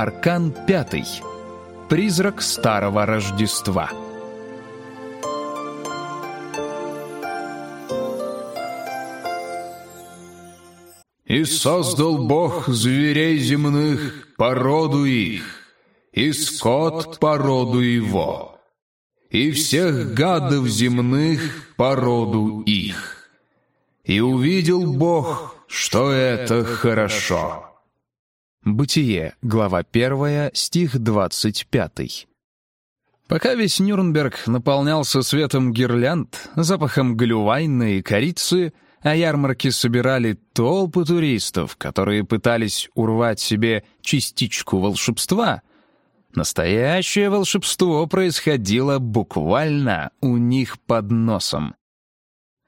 Аркан пятый. Призрак старого Рождества. «И создал Бог зверей земных, породу их, и скот породу его, и всех гадов земных породу их. И увидел Бог, что это хорошо». Бытие, глава 1, стих 25. Пока весь Нюрнберг наполнялся светом гирлянд, запахом глювайна и корицы, а ярмарки собирали толпы туристов, которые пытались урвать себе частичку волшебства, настоящее волшебство происходило буквально у них под носом.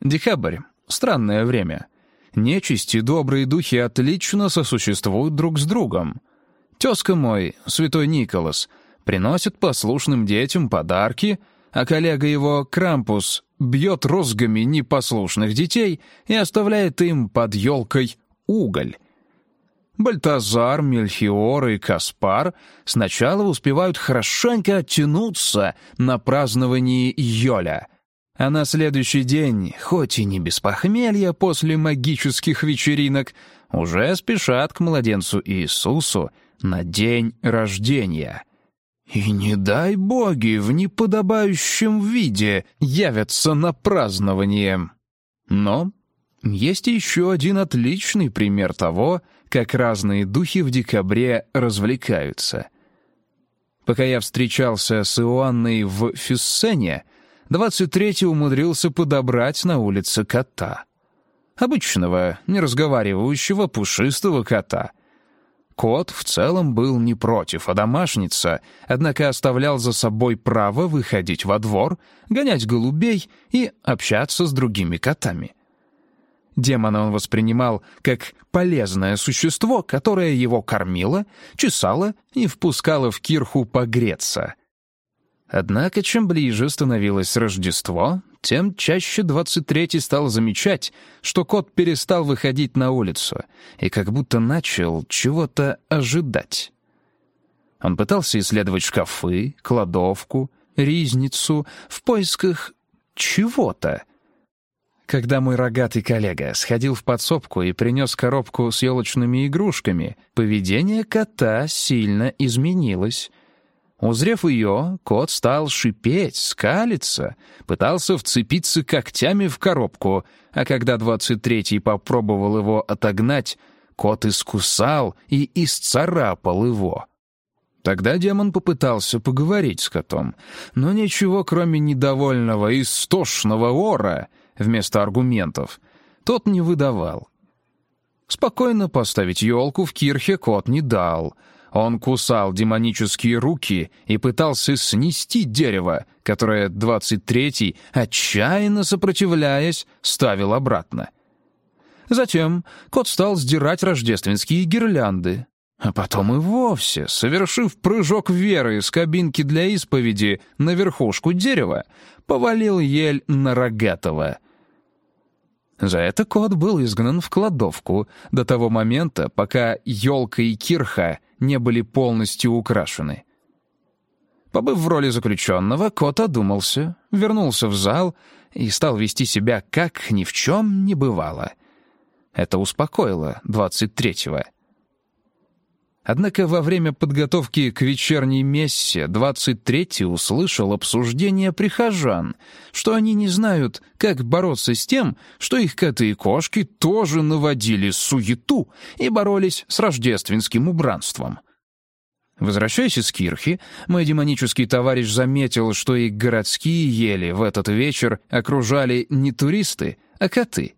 Декабрь — странное время — Нечисть и добрые духи отлично сосуществуют друг с другом. Тезка мой, святой Николас, приносит послушным детям подарки, а коллега его, Крампус, бьет розгами непослушных детей и оставляет им под елкой уголь. Бальтазар, Мельхиор и Каспар сначала успевают хорошенько оттянуться на праздновании Йоля — а на следующий день, хоть и не без похмелья после магических вечеринок, уже спешат к младенцу Иисусу на день рождения. И не дай боги в неподобающем виде явятся на празднование. Но есть еще один отличный пример того, как разные духи в декабре развлекаются. Пока я встречался с Иоанной в Фюссене, 23-й умудрился подобрать на улице кота. Обычного, неразговаривающего, пушистого кота. Кот в целом был не против, а домашница, однако оставлял за собой право выходить во двор, гонять голубей и общаться с другими котами. Демона он воспринимал как полезное существо, которое его кормило, чесало и впускало в кирху погреться — Однако, чем ближе становилось Рождество, тем чаще 23-й стал замечать, что кот перестал выходить на улицу и как будто начал чего-то ожидать. Он пытался исследовать шкафы, кладовку, ризницу в поисках чего-то. Когда мой рогатый коллега сходил в подсобку и принес коробку с елочными игрушками, поведение кота сильно изменилось — Узрев ее, кот стал шипеть, скалиться, пытался вцепиться когтями в коробку, а когда двадцать третий попробовал его отогнать, кот искусал и исцарапал его. Тогда демон попытался поговорить с котом, но ничего, кроме недовольного истошного ора, вместо аргументов, тот не выдавал. Спокойно поставить елку в кирхе кот не дал — он кусал демонические руки и пытался снести дерево, которое двадцать третий, отчаянно сопротивляясь, ставил обратно. Затем кот стал сдирать рождественские гирлянды, а потом и вовсе, совершив прыжок веры из кабинки для исповеди на верхушку дерева, повалил ель на рогатого — за это кот был изгнан в кладовку до того момента, пока елка и кирха не были полностью украшены. Побыв в роли заключенного, кот одумался, вернулся в зал и стал вести себя, как ни в чем не бывало. Это успокоило двадцать третьего. Однако во время подготовки к вечерней мессе 23-й услышал обсуждение прихожан, что они не знают, как бороться с тем, что их коты и кошки тоже наводили суету и боролись с рождественским убранством. Возвращаясь из Кирхи, мой демонический товарищ заметил, что и городские ели в этот вечер окружали не туристы, а коты.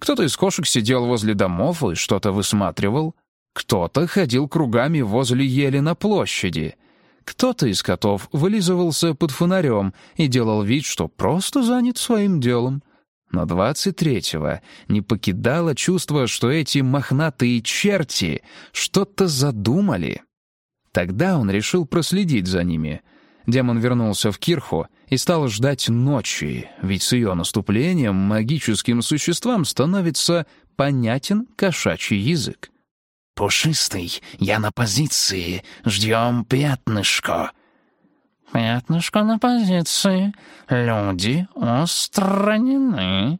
Кто-то из кошек сидел возле домов и что-то высматривал — кто-то ходил кругами возле ели на площади. Кто-то из котов вылизывался под фонарем и делал вид, что просто занят своим делом. Но двадцать третьего не покидало чувство, что эти мохнатые черти что-то задумали. Тогда он решил проследить за ними. Демон вернулся в Кирху и стал ждать ночи, ведь с ее наступлением магическим существам становится понятен кошачий язык. Пушистый, я на позиции. Ждем пятнышко». «Пятнышко на позиции. Люди устранены».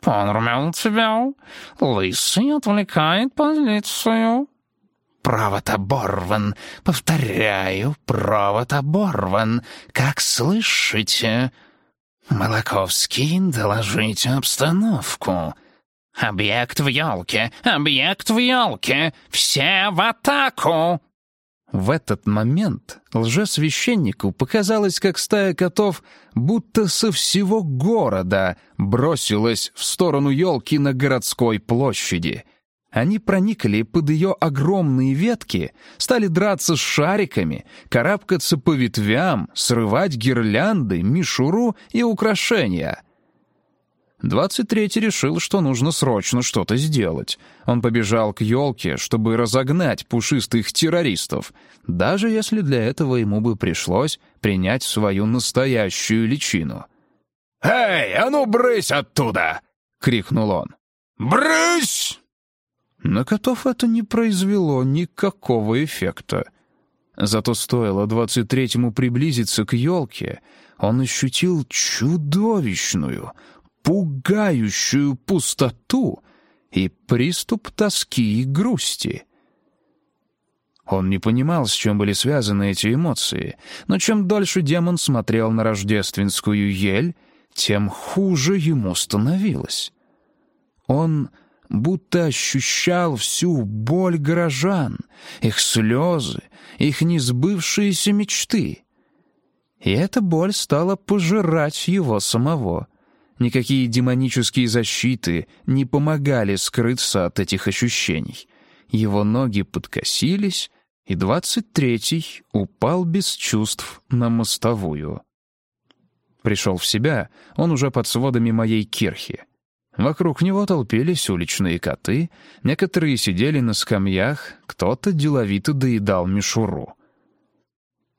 «Понрмел тебя. Лысый отвлекает позицию». «Провод оборван. Повторяю, провод оборван. Как слышите?» «Молоковский, доложите обстановку». «Объект в елке! Объект в елке! Все в атаку!» В этот момент лжесвященнику показалось, как стая котов будто со всего города бросилась в сторону елки на городской площади. Они проникли под ее огромные ветки, стали драться с шариками, карабкаться по ветвям, срывать гирлянды, мишуру и украшения — Двадцать третий решил, что нужно срочно что-то сделать. Он побежал к елке, чтобы разогнать пушистых террористов, даже если для этого ему бы пришлось принять свою настоящую личину. «Эй, а ну брысь оттуда!» — крикнул он. «Брысь!» На котов это не произвело никакого эффекта. Зато стоило двадцать третьему приблизиться к елке, он ощутил чудовищную, пугающую пустоту и приступ тоски и грусти. Он не понимал, с чем были связаны эти эмоции, но чем дольше демон смотрел на рождественскую ель, тем хуже ему становилось. Он будто ощущал всю боль горожан, их слезы, их несбывшиеся мечты. И эта боль стала пожирать его самого. Никакие демонические защиты не помогали скрыться от этих ощущений. Его ноги подкосились, и двадцать третий упал без чувств на мостовую. Пришел в себя он уже под сводами моей кирхи. Вокруг него толпились уличные коты, некоторые сидели на скамьях, кто-то деловито доедал мишуру.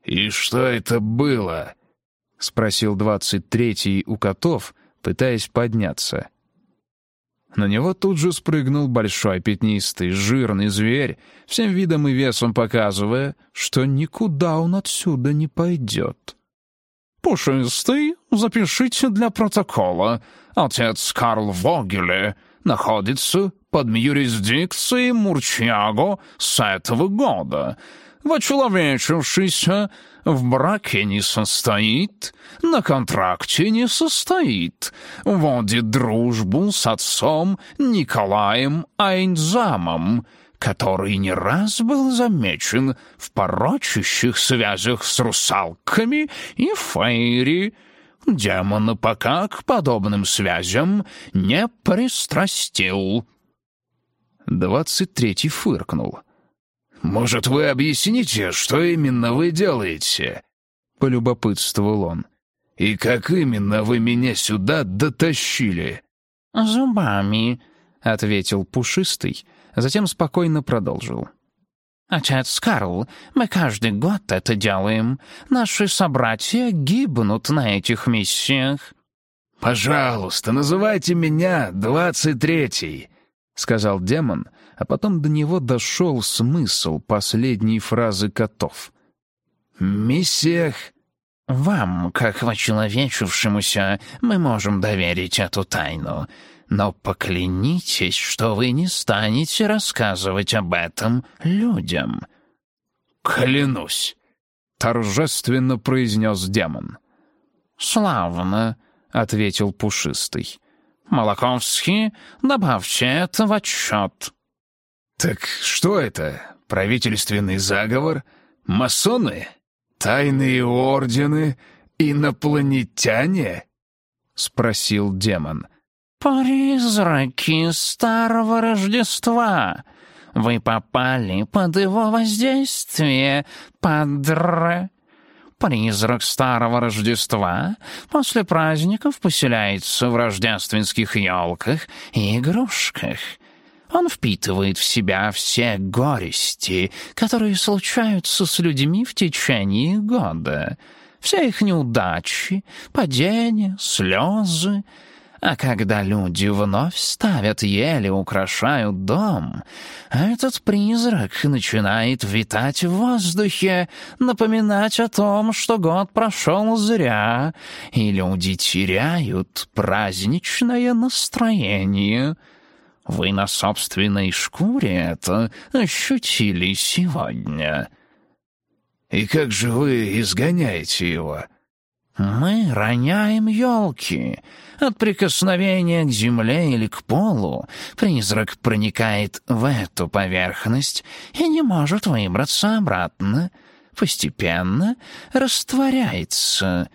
«И что это было?» — спросил двадцать третий у котов, пытаясь подняться. На него тут же спрыгнул большой пятнистый, жирный зверь, всем видом и весом показывая, что никуда он отсюда не пойдет. «Пушистый, запишите для протокола. Отец Карл Вогеле находится под юрисдикцией Мурчаго с этого года. Вочеловечившийся в браке не состоит, на контракте не состоит, водит дружбу с отцом Николаем Айнзамом, который не раз был замечен в порочащих связях с русалками и фейри. Демона пока к подобным связям не пристрастил. Двадцать третий фыркнул — «Может, вы объясните, что именно вы делаете?» — полюбопытствовал он. «И как именно вы меня сюда дотащили?» «Зубами», — ответил Пушистый, затем спокойно продолжил. «Отец Карл, мы каждый год это делаем. Наши собратья гибнут на этих миссиях». «Пожалуйста, называйте меня двадцать третий», — сказал демон, а потом до него дошел смысл последней фразы котов. «Миссиях...» «Вам, как вочеловечившемуся, мы можем доверить эту тайну, но поклянитесь, что вы не станете рассказывать об этом людям». «Клянусь», — торжественно произнес демон. «Славно», — ответил Пушистый. «Молоковский, добавьте это в отчет». «Так что это? Правительственный заговор? Масоны? Тайные ордены? Инопланетяне?» — спросил демон. «Призраки Старого Рождества. Вы попали под его воздействие, падре. Призрак Старого Рождества после праздников поселяется в рождественских елках и игрушках». Он впитывает в себя все горести, которые случаются с людьми в течение года, все их неудачи, падения, слезы, А когда люди вновь ставят ели, украшают дом, этот призрак начинает витать в воздухе, напоминать о том, что год прошел зря, и люди теряют праздничное настроение. Вы на собственной шкуре это ощутили сегодня. «И как же вы изгоняете его?» «Мы роняем елки. От прикосновения к земле или к полу призрак проникает в эту поверхность и не может выбраться обратно. Постепенно растворяется».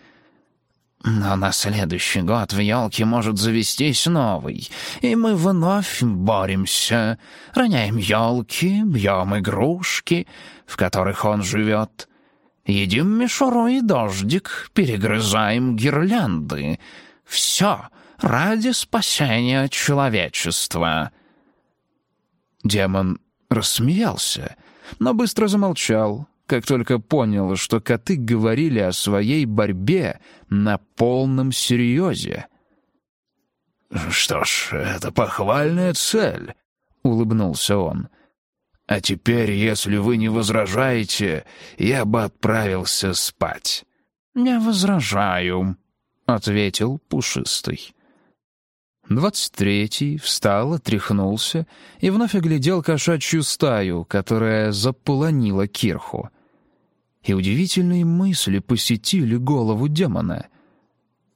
Но на следующий год в елке может завестись новый, и мы вновь боремся, роняем елки, бьем игрушки, в которых он живет, едим мишуру и дождик, перегрызаем гирлянды. Все ради спасения человечества». Демон рассмеялся, но быстро замолчал, как только понял, что коты говорили о своей борьбе на полном серьезе. «Что ж, это похвальная цель», — улыбнулся он. «А теперь, если вы не возражаете, я бы отправился спать». «Не возражаю», — ответил Пушистый. Двадцать третий встал, отряхнулся и вновь оглядел кошачью стаю, которая заполонила кирху и удивительные мысли посетили голову демона.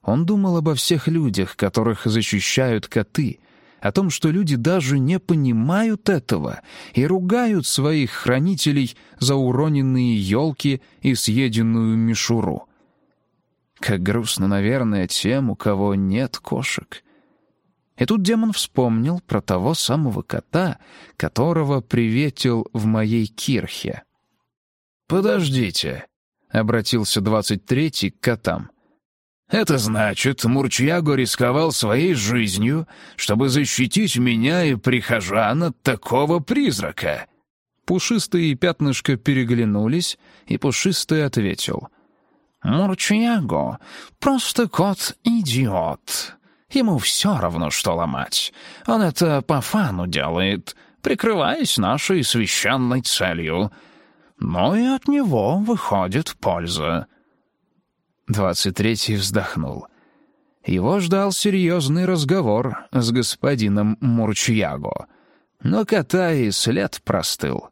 Он думал обо всех людях, которых защищают коты, о том, что люди даже не понимают этого и ругают своих хранителей за уроненные елки и съеденную мишуру. Как грустно, наверное, тем, у кого нет кошек. И тут демон вспомнил про того самого кота, которого приветил в моей кирхе. «Подождите», — обратился двадцать третий к котам. «Это значит, Мурчьяго рисковал своей жизнью, чтобы защитить меня и прихожан от такого призрака». Пушистые пятнышко переглянулись, и Пушистый ответил. «Мурчьяго — просто кот-идиот. Ему все равно, что ломать. Он это по фану делает, прикрываясь нашей священной целью — но и от него выходит польза». Двадцать третий вздохнул. Его ждал серьезный разговор с господином Мурчьяго. Но кота и след простыл.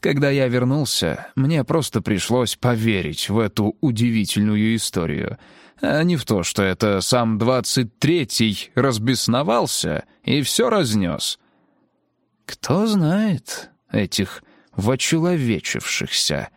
Когда я вернулся, мне просто пришлось поверить в эту удивительную историю, а не в то, что это сам двадцать третий разбесновался и все разнес. Кто знает этих вочеловечившихся.